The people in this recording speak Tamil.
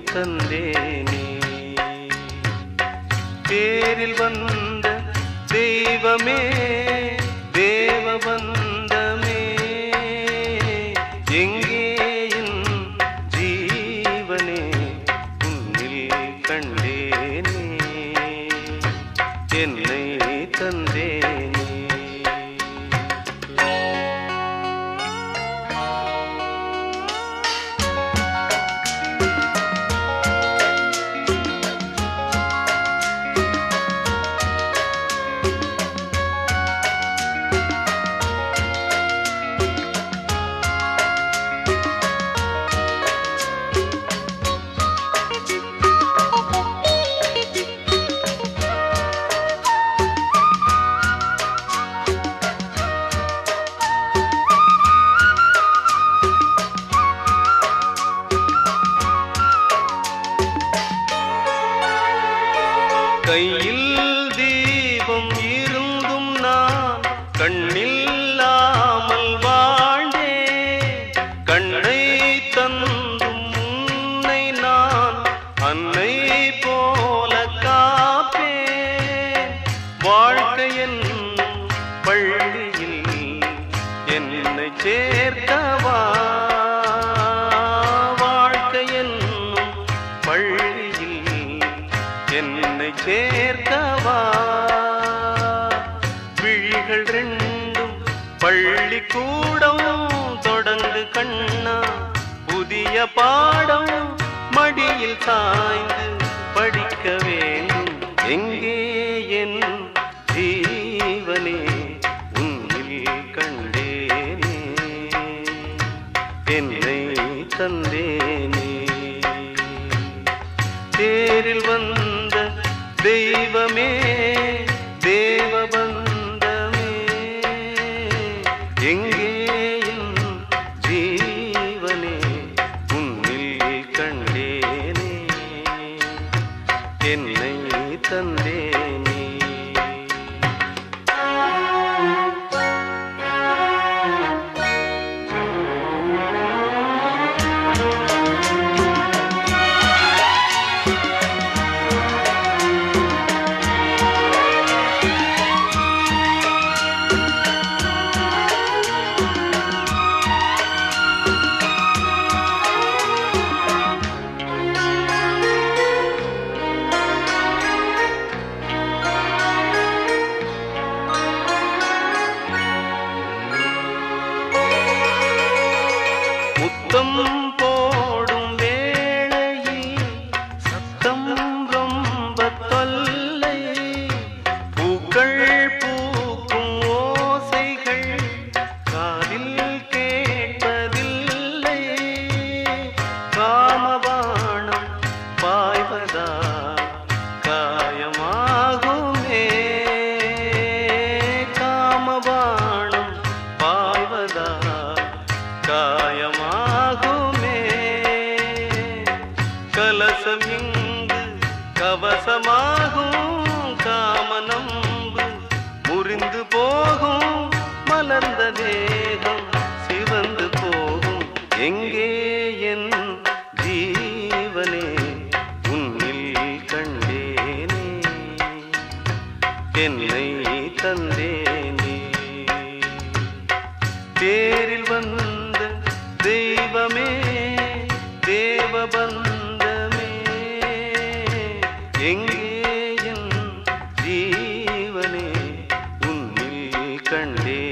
தந்தேனே. பேரில் வந்த தெய்வமே தேவ பந்தமே எங்கே ஜீவனே உன்னில் கண்டேனே. என்ன கண்ணில்லாமல் வாழ்ந்தே கண்ணை தந்தும் உன்னை நான் அன்னை போல காப்பே. வாழ்க்கையின் பள்ளியில் என்னை சேர்த்தவா? விழிகள் ரெண்டும் பள்ளி கூடம் தொடர்ந்து கண்ணா. புதிய பாடம் மடியில் சாய்ந்து படிக்க வேண்டும். எங்கே என் ஜீவனே? உன்னில் கண்டேனே. என்னை தந்தேனே. தேரில் வந்த தெய்வமே கலசம் இங்கு கவசமாகும் காமனம்பு முறிந்து போகும் மலர்ந்த தேகம் சிவந்து போகும். எங்கே என் ஜீவனே? உன்னில் கண்டேனே. என்னை தந்தேனே. தேரில் வந்து certainly.